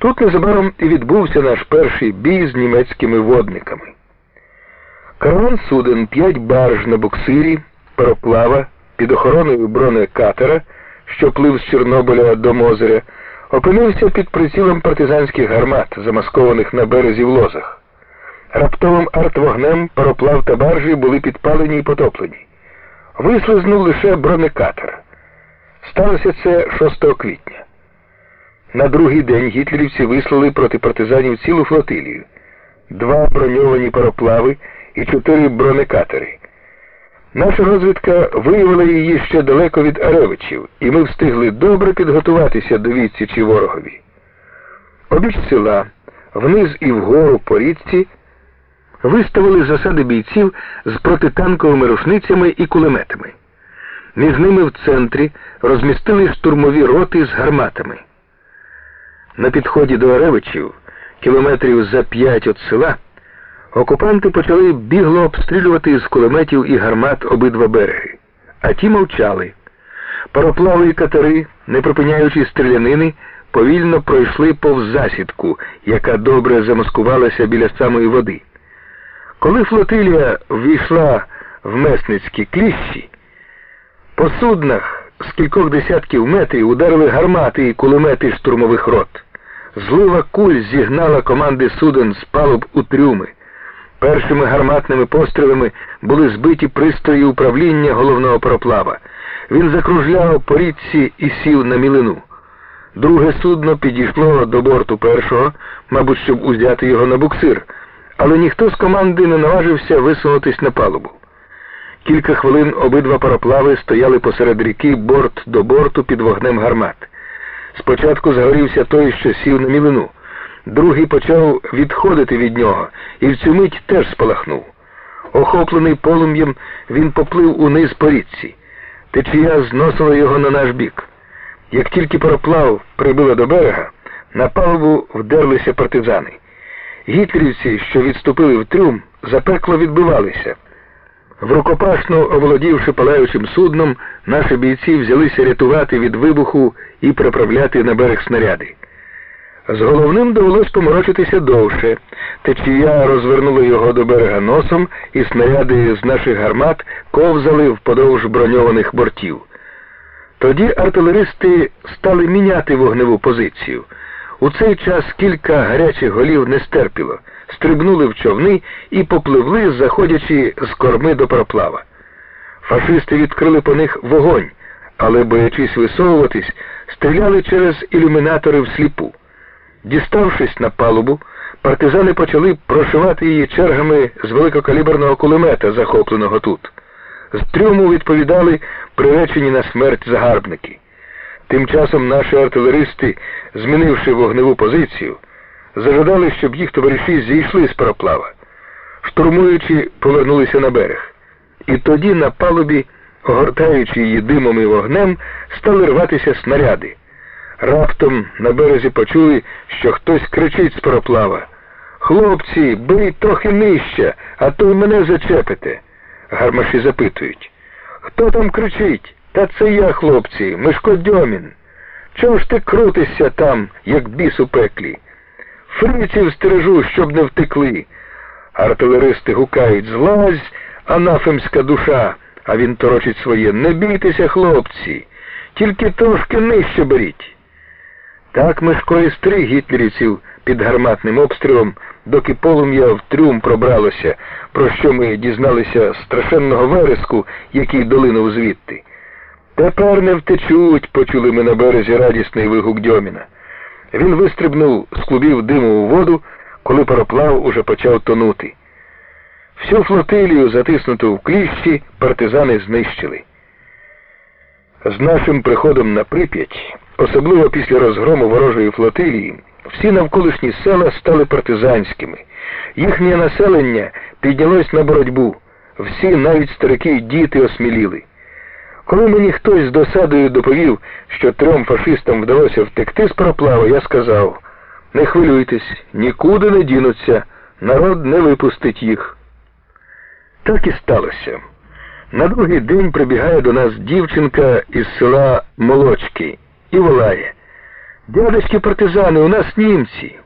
Тут незабаром і відбувся наш перший бій з німецькими водниками. Караван суден, п'ять барж на буксирі, пароплава під охороною бронекатера, що плив з Чорнобиля до Мозеря, опинився під прицілом партизанських гармат, замаскованих на березі в лозах. Раптовим артвогнем пароплав та баржі були підпалені і потоплені. Вислизнув лише бронекатер. Сталося це 6 квітня. На другий день гітлерівці вислали проти партизанів цілу флотилію, два броньовані пароплави і чотири бронекатери. Наша розвідка виявила її ще далеко від Аревичів, і ми встигли добре підготуватися до відсічі ворогові. Обіч села, вниз і вгору по річці, виставили засади бійців з протитанковими рушницями і кулеметами. Між ними в центрі розмістили штурмові роти з гарматами. На підході до Аревичів, кілометрів за п'ять від села, окупанти почали бігло обстрілювати з кулеметів і гармат обидва береги, а ті мовчали. Пароплави і катери, не припиняючи стрілянини, повільно пройшли повз засідку, яка добре замаскувалася біля самої води. Коли флотилія ввійшла в месницькі кліщі, по суднах з кількох десятків метрів ударили гармати і кулемети штурмових рот. Злива куль зігнала команди суден з палуб у трюми. Першими гарматними пострілами були збиті пристрої управління головного пароплава. Він закружляв по річці і сів на мілину. Друге судно підійшло до борту першого, мабуть, щоб узяти його на буксир, але ніхто з команди не наважився висунутись на палубу. Кілька хвилин обидва пароплави стояли посеред ріки борт до борту під вогнем гармат. Спочатку загорівся той, що сів на мілину. Другий почав відходити від нього і в цю мить теж спалахнув. Охоплений полум'ям, він поплив униз по річці. Течія зносила його на наш бік. Як тільки пароплав прибило до берега, на палубу вдерлися партизани. Гітлерівці, що відступили в трюм, запекло відбивалися. В рукопашну, оволодівши палаючим судном, наші бійці взялися рятувати від вибуху і переправляти на берег снаряди. З головним довелось поморочитися довше. Течія розвернула його до берега носом, і снаряди з наших гармат ковзали вподовж броньованих бортів. Тоді артилеристи стали міняти вогневу позицію. У цей час кілька гарячих голів не стерпіло, стрибнули в човни і попливли, заходячи з корми до пароплава. Фашисти відкрили по них вогонь, але, боячись висовуватись, стріляли через ілюмінатори всліпу. Діставшись на палубу, партизани почали прошивати її чергами з великокаліберного кулемета, захопленого тут. З трьому відповідали приречені на смерть загарбники. Тим часом наші артилеристи, змінивши вогневу позицію, зажадали, щоб їх товариші зійшли з пароплава. Штурмуючи, повернулися на берег. І тоді на палубі, огортаючи її димом і вогнем, стали рватися снаряди. Раптом на березі почули, що хтось кричить з пароплава. Хлопці, беріть трохи нижче, а то й мене зачепите. Гармаші запитують. Хто там кричить? Та це я, хлопці, Мишко Дьомін. Чого ж ти крутишся там, як біс у пеклі? Фриців стережу, щоб не втекли. Артилеристи гукають злазь, анафемська душа, а він торочить своє. Не бійтеся, хлопці, тільки трошки нижче беріть. Так Мишко і стриг гітлерівців під гарматним обстрілом, доки полум'я в трюм пробралося, про що ми дізналися страшенного вереску, який долинув звідти. Тепер не втечуть, почули ми на березі радісний вигук Дьоміна. Він вистрибнув з клубів диму у воду, коли пароплав уже почав тонути. Всю флотилію, затиснуту в кліщі, партизани знищили. З нашим приходом на Прип'ять, особливо після розгрому ворожої флотилії, всі навколишні села стали партизанськими. Їхнє населення піднялось на боротьбу. Всі, навіть старики й діти, осміліли. Коли мені хтось з досадою доповів, що трьом фашистам вдалося втекти з пароплава, я сказав не хвилюйтесь, нікуди не дінуться, народ не випустить їх. Так і сталося. На другий день прибігає до нас дівчинка із села Молочки і волає. Дядечки партизани, у нас німці.